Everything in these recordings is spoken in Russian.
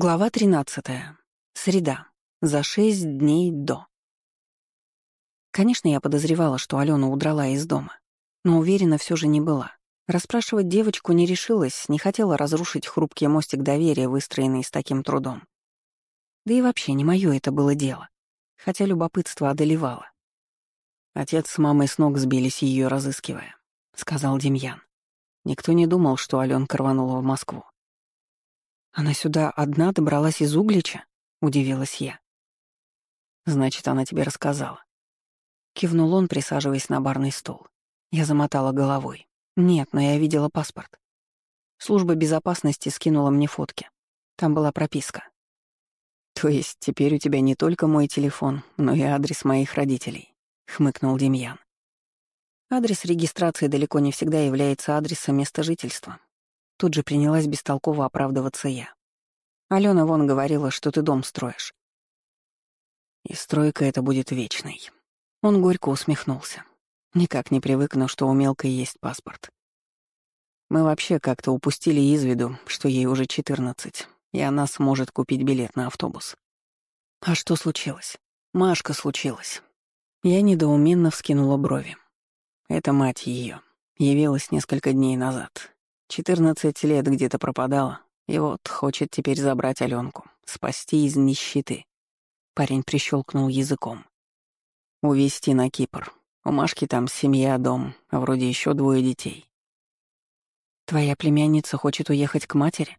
Глава 13. Среда. За шесть дней до. Конечно, я подозревала, что Алена удрала из дома, но уверена все же не была. Расспрашивать девочку не решилась, не хотела разрушить хрупкий мостик доверия, выстроенный с таким трудом. Да и вообще не мое это было дело, хотя любопытство одолевало. Отец с мамой с ног сбились ее разыскивая, — сказал Демьян. Никто не думал, что Аленка рванула в Москву. «Она сюда одна добралась из Углича?» — удивилась я. «Значит, она тебе рассказала». Кивнул он, присаживаясь на барный стол. Я замотала головой. «Нет, но я видела паспорт. Служба безопасности скинула мне фотки. Там была прописка. «То есть теперь у тебя не только мой телефон, но и адрес моих родителей», — хмыкнул Демьян. Адрес регистрации далеко не всегда является адресом места жительства. Тут же принялась бестолково оправдываться я. Алена вон говорила, что ты дом строишь. И стройка эта будет вечной. Он горько усмехнулся. Никак не привыкну, что у мелкой есть паспорт. Мы вообще как-то упустили из виду, что ей уже 14, и она сможет купить билет на автобус. А что случилось? Машка случилась. Я недоуменно вскинула брови. Это мать ее. Явилась несколько дней назад. Четырнадцать лет где-то пропадала, и вот хочет теперь забрать Аленку, спасти из нищеты. Парень прищелкнул языком. Увезти на Кипр. У Машки там семья, дом, а вроде еще двое детей. Твоя племянница хочет уехать к матери?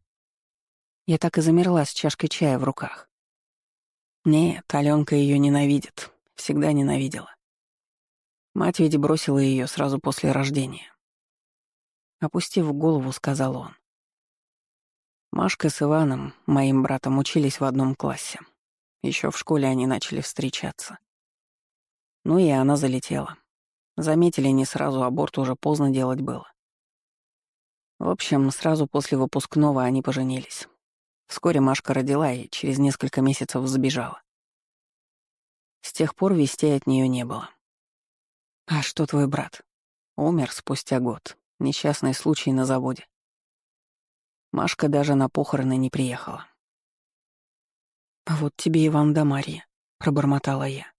Я так и замерла с чашкой чая в руках. Нет, Аленка ее ненавидит, всегда ненавидела. Мать ведь бросила ее сразу после рождения. Опустив голову, сказал он. Машка с Иваном, моим братом, учились в одном классе. Еще в школе они начали встречаться. Ну и она залетела. Заметили не сразу, аборт уже поздно делать было. В общем, сразу после выпускного они поженились. Вскоре Машка родила и через несколько месяцев сбежала. С тех пор вестей от нее не было. «А что твой брат?» Умер спустя год. Несчастный случай на заводе. Машка даже на похороны не приехала. «А вот тебе и вам да Марья», — пробормотала я.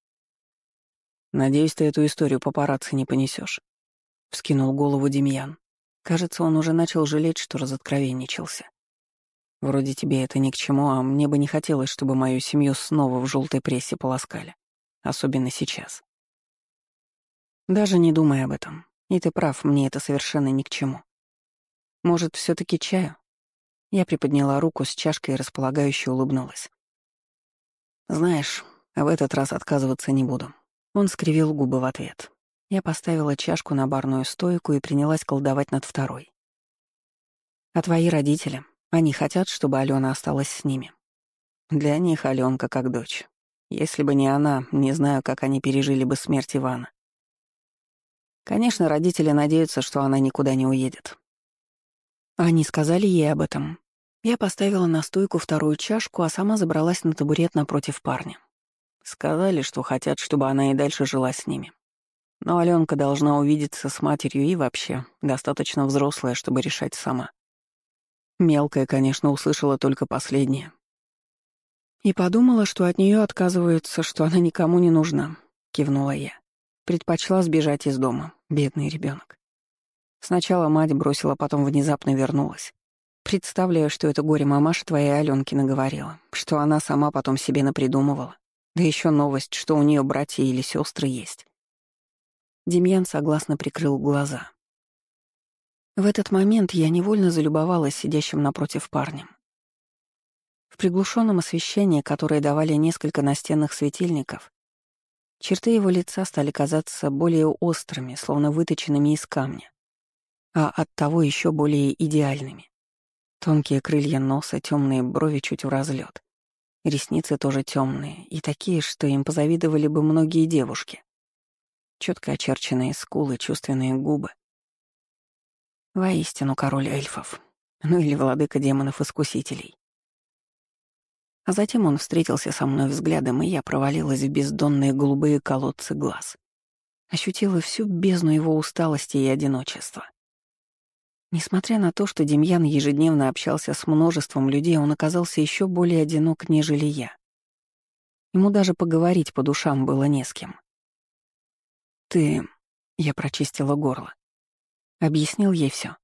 «Надеюсь, ты эту историю папарацци не понесешь. вскинул голову Демьян. Кажется, он уже начал жалеть, что разоткровенничался. Вроде тебе это ни к чему, а мне бы не хотелось, чтобы мою семью снова в желтой прессе полоскали. Особенно сейчас. Даже не думай об этом. И ты прав, мне это совершенно ни к чему. Может, все таки чаю? Я приподняла руку с чашкой и располагающе улыбнулась. Знаешь, в этот раз отказываться не буду. Он скривил губы в ответ. Я поставила чашку на барную стойку и принялась колдовать над второй. А твои родители, они хотят, чтобы Алена осталась с ними. Для них Аленка как дочь. Если бы не она, не знаю, как они пережили бы смерть Ивана. Конечно, родители надеются, что она никуда не уедет. Они сказали ей об этом. Я поставила на стойку вторую чашку, а сама забралась на табурет напротив парня. Сказали, что хотят, чтобы она и дальше жила с ними. Но Аленка должна увидеться с матерью и вообще достаточно взрослая, чтобы решать сама. Мелкая, конечно, услышала только последнее. И подумала, что от нее отказываются, что она никому не нужна, кивнула я. Предпочла сбежать из дома, бедный ребенок. Сначала мать бросила, потом внезапно вернулась. Представляю, что это горе-мамаша твоей Аленки наговорила, что она сама потом себе напридумывала. Да еще новость, что у нее братья или сестры есть. Демьян согласно прикрыл глаза. В этот момент я невольно залюбовалась сидящим напротив парнем. В приглушенном освещении, которое давали несколько настенных светильников, Черты его лица стали казаться более острыми, словно выточенными из камня, а оттого еще более идеальными. Тонкие крылья носа, темные брови чуть в разлет, ресницы тоже темные и такие, что им позавидовали бы многие девушки. Четко очерченные скулы, чувственные губы. Воистину король эльфов, ну или владыка демонов-искусителей. А затем он встретился со мной взглядом, и я провалилась в бездонные голубые колодцы глаз. Ощутила всю бездну его усталости и одиночества. Несмотря на то, что Демьян ежедневно общался с множеством людей, он оказался еще более одинок, нежели я. Ему даже поговорить по душам было не с кем. «Ты...» — я прочистила горло. Объяснил ей все.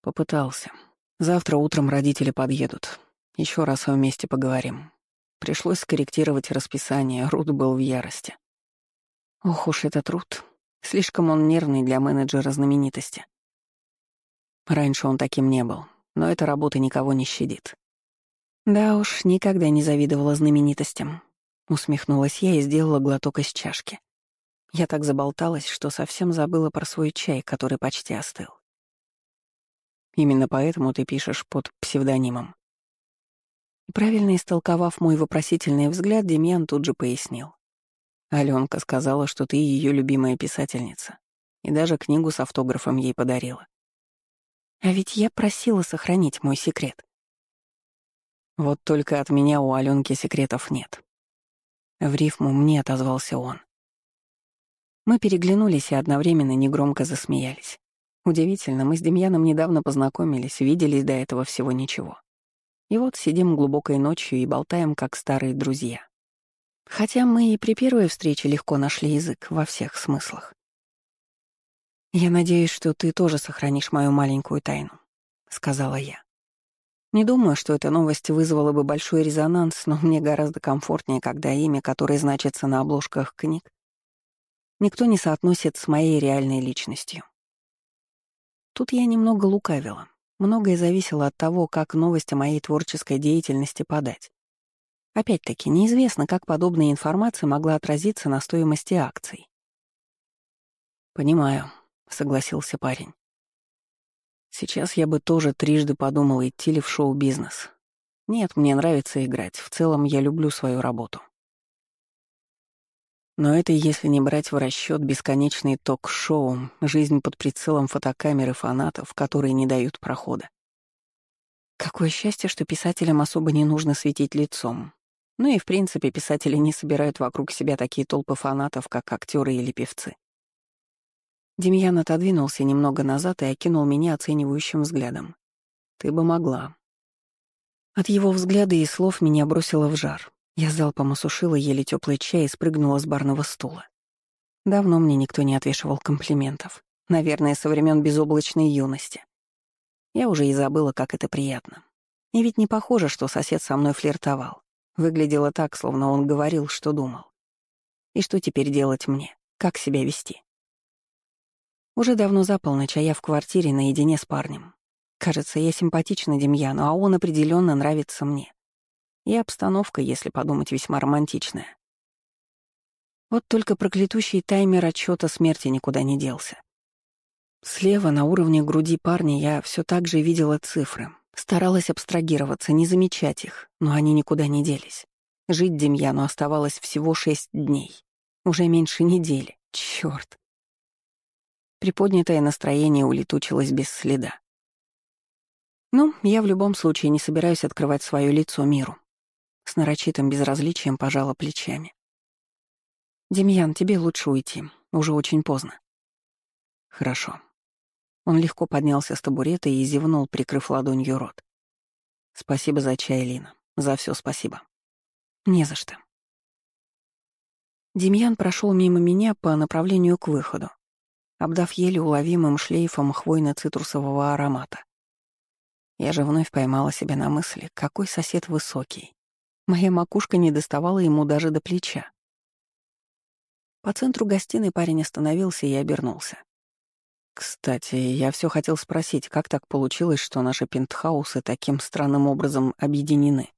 Попытался. Завтра утром родители подъедут. Еще раз вместе поговорим. Пришлось скорректировать расписание, Рут был в ярости. Ох уж этот Рут. Слишком он нервный для менеджера знаменитости. Раньше он таким не был, но эта работа никого не щадит. Да уж, никогда не завидовала знаменитостям. Усмехнулась я и сделала глоток из чашки. Я так заболталась, что совсем забыла про свой чай, который почти остыл. Именно поэтому ты пишешь под псевдонимом. правильно истолковав мой вопросительный взгляд, Демьян тут же пояснил. Аленка сказала, что ты ее любимая писательница, и даже книгу с автографом ей подарила. А ведь я просила сохранить мой секрет. Вот только от меня у Аленки секретов нет. В рифму мне отозвался он. Мы переглянулись и одновременно негромко засмеялись. Удивительно, мы с Демьяном недавно познакомились, виделись до этого всего ничего. И вот сидим глубокой ночью и болтаем, как старые друзья. Хотя мы и при первой встрече легко нашли язык во всех смыслах. «Я надеюсь, что ты тоже сохранишь мою маленькую тайну», — сказала я. Не думаю, что эта новость вызвала бы большой резонанс, но мне гораздо комфортнее, когда имя, которое значится на обложках книг, никто не соотносит с моей реальной личностью. Тут я немного лукавила. Многое зависело от того, как новость о моей творческой деятельности подать. Опять-таки, неизвестно, как подобная информация могла отразиться на стоимости акций. «Понимаю», — согласился парень. «Сейчас я бы тоже трижды подумал, идти ли в шоу-бизнес. Нет, мне нравится играть, в целом я люблю свою работу. Но это если не брать в расчет бесконечный ток-шоу, жизнь под прицелом фотокамеры фанатов, которые не дают прохода. Какое счастье, что писателям особо не нужно светить лицом. Ну и в принципе писатели не собирают вокруг себя такие толпы фанатов, как актеры или певцы. Демьян отодвинулся немного назад и окинул меня оценивающим взглядом. «Ты бы могла». От его взгляда и слов меня бросило в жар. Я залпом осушила еле теплый чай и спрыгнула с барного стула. Давно мне никто не отвешивал комплиментов. Наверное, со времен безоблачной юности. Я уже и забыла, как это приятно. И ведь не похоже, что сосед со мной флиртовал. Выглядело так, словно он говорил, что думал. И что теперь делать мне? Как себя вести? Уже давно за полночь, а я в квартире наедине с парнем. Кажется, я симпатична Демьяну, а он определенно нравится мне. И обстановка, если подумать, весьма романтичная. Вот только проклятущий таймер отчета смерти никуда не делся. Слева, на уровне груди парня, я все так же видела цифры. Старалась абстрагироваться, не замечать их, но они никуда не делись. Жить Демьяну оставалось всего шесть дней. Уже меньше недели. Чёрт. Приподнятое настроение улетучилось без следа. Ну, я в любом случае не собираюсь открывать свое лицо миру. С нарочитым безразличием пожала плечами. «Демьян, тебе лучше уйти. Уже очень поздно». «Хорошо». Он легко поднялся с табурета и зевнул, прикрыв ладонью рот. «Спасибо за чай, Лина. За все спасибо». «Не за что». Демьян прошел мимо меня по направлению к выходу, обдав еле уловимым шлейфом хвойно-цитрусового аромата. Я же вновь поймала себя на мысли, какой сосед высокий. Моя макушка не доставала ему даже до плеча. По центру гостиной парень остановился и обернулся. «Кстати, я все хотел спросить, как так получилось, что наши пентхаусы таким странным образом объединены?»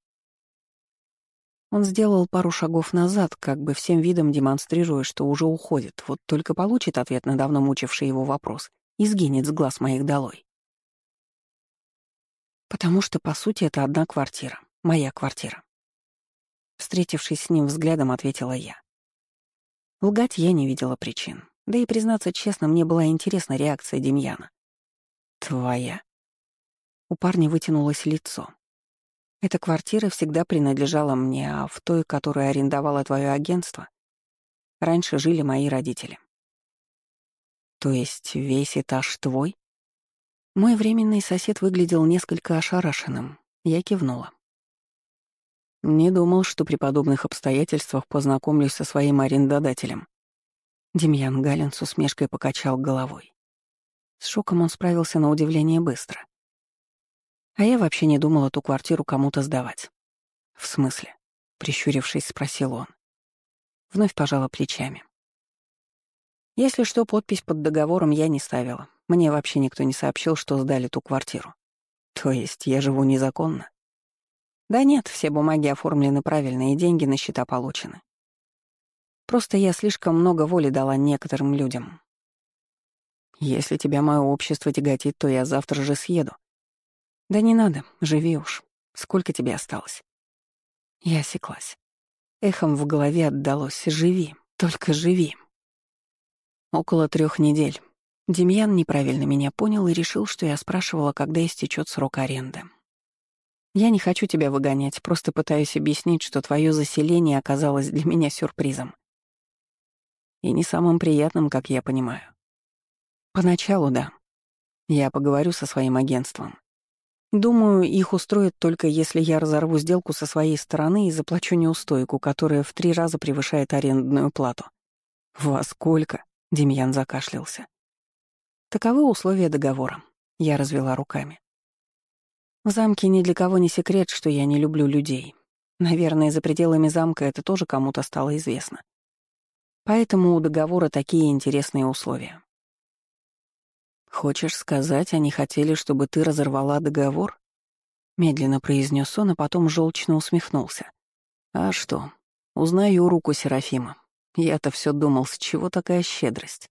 Он сделал пару шагов назад, как бы всем видом демонстрируя, что уже уходит, вот только получит ответ на давно мучивший его вопрос и сгинет с глаз моих долой. Потому что, по сути, это одна квартира, моя квартира. Встретившись с ним взглядом, ответила я. Лгать я не видела причин. Да и, признаться честно, мне была интересна реакция Демьяна. «Твоя». У парня вытянулось лицо. Эта квартира всегда принадлежала мне, а в той, которую арендовало твое агентство, раньше жили мои родители. То есть весь этаж твой? Мой временный сосед выглядел несколько ошарашенным. Я кивнула. Не думал, что при подобных обстоятельствах познакомлюсь со своим арендодателем. Демьян Галин с усмешкой покачал головой. С шоком он справился на удивление быстро. А я вообще не думал эту квартиру кому-то сдавать. «В смысле?» — прищурившись, спросил он. Вновь пожала плечами. Если что, подпись под договором я не ставила. Мне вообще никто не сообщил, что сдали ту квартиру. То есть я живу незаконно? Да нет, все бумаги оформлены правильно и деньги на счета получены. Просто я слишком много воли дала некоторым людям. Если тебя мое общество тяготит, то я завтра же съеду. Да не надо, живи уж. Сколько тебе осталось? Я осеклась. Эхом в голове отдалось «Живи, только живи». Около трех недель. Демьян неправильно меня понял и решил, что я спрашивала, когда истечет срок аренды. Я не хочу тебя выгонять, просто пытаюсь объяснить, что твое заселение оказалось для меня сюрпризом. И не самым приятным, как я понимаю. Поначалу да. Я поговорю со своим агентством. Думаю, их устроит только если я разорву сделку со своей стороны и заплачу неустойку, которая в три раза превышает арендную плату. «Во сколько?» — Демьян закашлялся. «Таковы условия договора», — я развела руками. В замке ни для кого не секрет, что я не люблю людей. Наверное, за пределами замка это тоже кому-то стало известно. Поэтому у договора такие интересные условия. «Хочешь сказать, они хотели, чтобы ты разорвала договор?» Медленно произнес он, а потом желчно усмехнулся. «А что? Узнаю руку Серафима. Я-то все думал, с чего такая щедрость?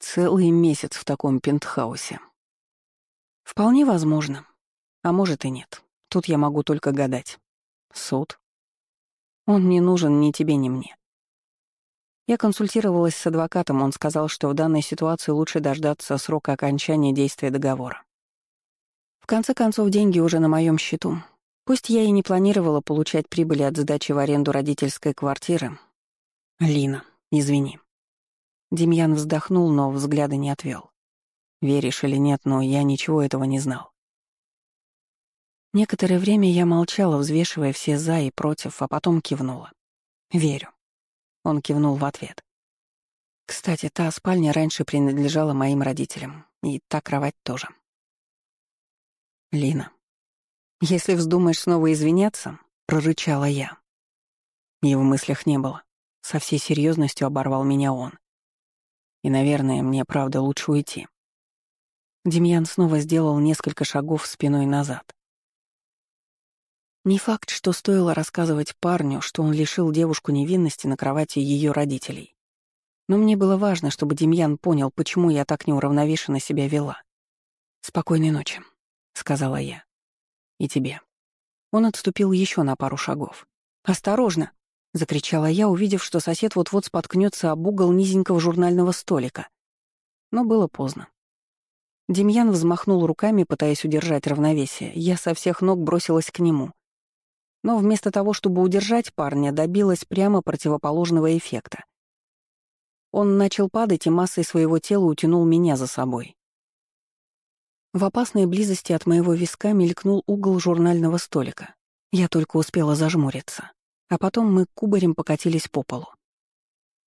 Целый месяц в таком пентхаусе». «Вполне возможно», а может и нет. Тут я могу только гадать. Суд? Он не нужен ни тебе, ни мне. Я консультировалась с адвокатом, он сказал, что в данной ситуации лучше дождаться срока окончания действия договора. В конце концов, деньги уже на моем счету. Пусть я и не планировала получать прибыли от сдачи в аренду родительской квартиры. Лина, извини. Демьян вздохнул, но взгляда не отвел. Веришь или нет, но я ничего этого не знал. Некоторое время я молчала, взвешивая все «за» и «против», а потом кивнула. «Верю». Он кивнул в ответ. Кстати, та спальня раньше принадлежала моим родителям, и та кровать тоже. «Лина, если вздумаешь снова извиняться», — прорычала я. И в мыслях не было. Со всей серьезностью оборвал меня он. И, наверное, мне правда лучше уйти. Демьян снова сделал несколько шагов спиной назад. Не факт, что стоило рассказывать парню, что он лишил девушку невинности на кровати ее родителей. Но мне было важно, чтобы Демьян понял, почему я так неуравновешенно себя вела. «Спокойной ночи», — сказала я. «И тебе». Он отступил еще на пару шагов. «Осторожно!» — закричала я, увидев, что сосед вот-вот споткнется об угол низенького журнального столика. Но было поздно. Демьян взмахнул руками, пытаясь удержать равновесие. Я со всех ног бросилась к нему. Но вместо того, чтобы удержать парня, добилась прямо противоположного эффекта. Он начал падать и массой своего тела утянул меня за собой. В опасной близости от моего виска мелькнул угол журнального столика. Я только успела зажмуриться. А потом мы кубарем покатились по полу.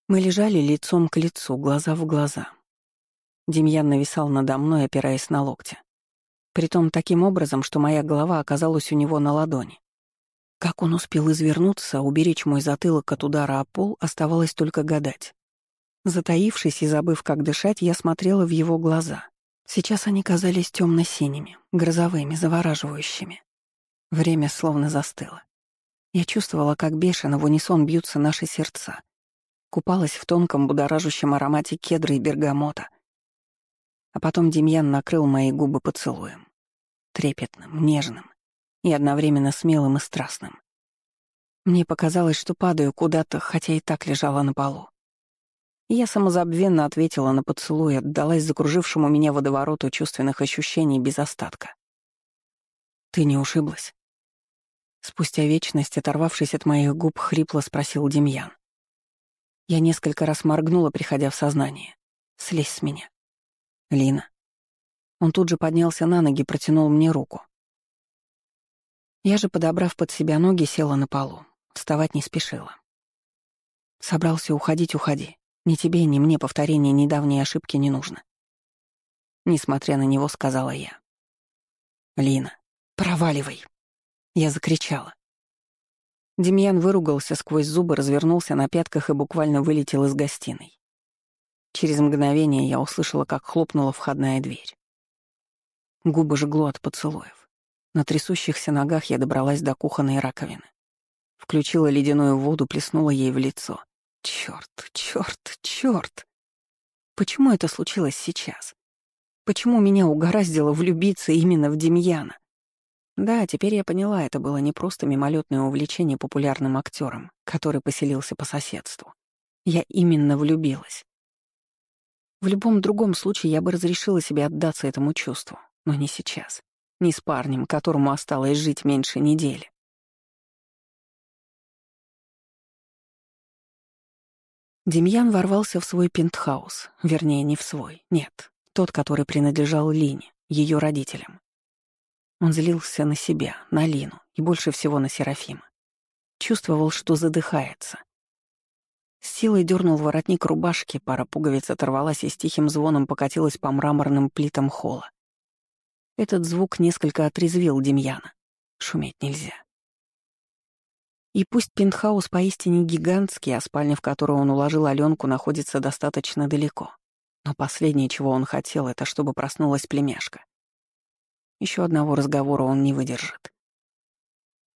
Мы лежали лицом к лицу, глаза в глаза. Демьян нависал надо мной, опираясь на локти. Притом таким образом, что моя голова оказалась у него на ладони. Как он успел извернуться, уберечь мой затылок от удара о пол, оставалось только гадать. Затаившись и забыв, как дышать, я смотрела в его глаза. Сейчас они казались темно-синими, грозовыми, завораживающими. Время словно застыло. Я чувствовала, как бешено в унисон бьются наши сердца. Купалась в тонком будоражащем аромате кедра и бергамота. А потом Демьян накрыл мои губы поцелуем. Трепетным, нежным и одновременно смелым и страстным. Мне показалось, что падаю куда-то, хотя и так лежала на полу. Я самозабвенно ответила на поцелуй, отдалась закружившему меня водовороту чувственных ощущений без остатка. «Ты не ушиблась?» Спустя вечность, оторвавшись от моих губ, хрипло спросил Демьян. Я несколько раз моргнула, приходя в сознание. «Слезь с меня». «Лина». Он тут же поднялся на ноги, протянул мне руку. Я же, подобрав под себя ноги, села на полу. Вставать не спешила. Собрался уходить — уходи. Ни тебе, ни мне повторения недавней ошибки не нужно. Несмотря на него, сказала я. «Лина, проваливай!» Я закричала. Демьян выругался сквозь зубы, развернулся на пятках и буквально вылетел из гостиной. Через мгновение я услышала, как хлопнула входная дверь. Губы жгло от поцелуев. На трясущихся ногах я добралась до кухонной раковины. Включила ледяную воду, плеснула ей в лицо. Чёрт, чёрт, чёрт! Почему это случилось сейчас? Почему меня угораздило влюбиться именно в Демьяна? Да, теперь я поняла, это было не просто мимолетное увлечение популярным актером, который поселился по соседству. Я именно влюбилась. В любом другом случае я бы разрешила себе отдаться этому чувству, но не сейчас. Не с парнем, которому осталось жить меньше недели. Демьян ворвался в свой пентхаус, вернее, не в свой, нет, тот, который принадлежал Лине, ее родителям. Он злился на себя, на Лину и больше всего на Серафима. Чувствовал, что задыхается. С силой дернул воротник рубашки, пара пуговиц оторвалась и с тихим звоном покатилась по мраморным плитам холла. Этот звук несколько отрезвил Демьяна. Шуметь нельзя. И пусть пентхаус поистине гигантский, а спальня, в которую он уложил Аленку, находится достаточно далеко. Но последнее, чего он хотел, это чтобы проснулась племяшка. Еще одного разговора он не выдержит.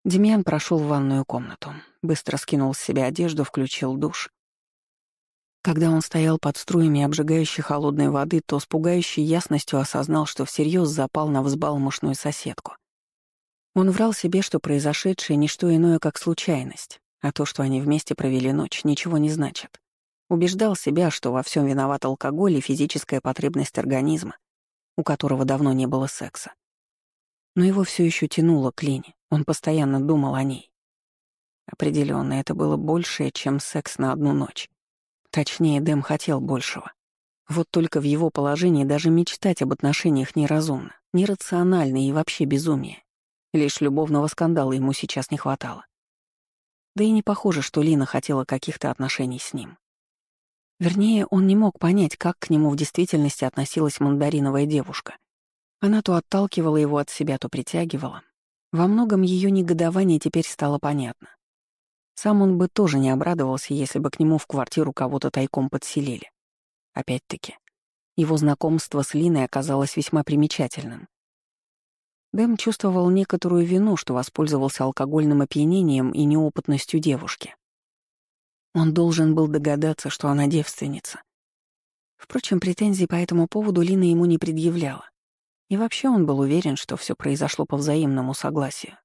Демьян прошел в ванную комнату, быстро скинул с себя одежду, включил душ. Когда он стоял под струями обжигающей холодной воды, то с пугающей ясностью осознал, что всерьез запал на взбалмошную соседку — он врал себе, что произошедшее — не что иное, как случайность, а то, что они вместе провели ночь, ничего не значит. Убеждал себя, что во всем виноват алкоголь и физическая потребность организма, у которого давно не было секса. Но его все еще тянуло к Лине, он постоянно думал о ней. Определенно, это было большее, чем секс на одну ночь. Точнее, Дэм хотел большего. Вот только в его положении даже мечтать об отношениях неразумно, нерационально и вообще безумие. Лишь любовного скандала ему сейчас не хватало. Да и не похоже, что Лина хотела каких-то отношений с ним. Вернее, он не мог понять, как к нему в действительности относилась мандариновая девушка. Она то отталкивала его от себя, то притягивала. Во многом ее негодование теперь стало понятно. Сам он бы тоже не обрадовался, если бы к нему в квартиру кого-то тайком подселили. Опять-таки, его знакомство с Линой оказалось весьма примечательным. Дэм чувствовал некоторую вину, что воспользовался алкогольным опьянением и неопытностью девушки. Он должен был догадаться, что она девственница. Впрочем, претензий по этому поводу Лина ему не предъявляла. И вообще он был уверен, что все произошло по взаимному согласию.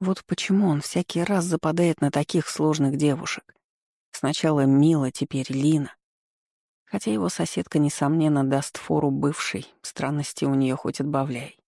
Вот почему он всякий раз западает на таких сложных девушек. Сначала Мила, теперь Лина. Хотя его соседка, несомненно, даст фору бывшей, странности у нее хоть отбавляй.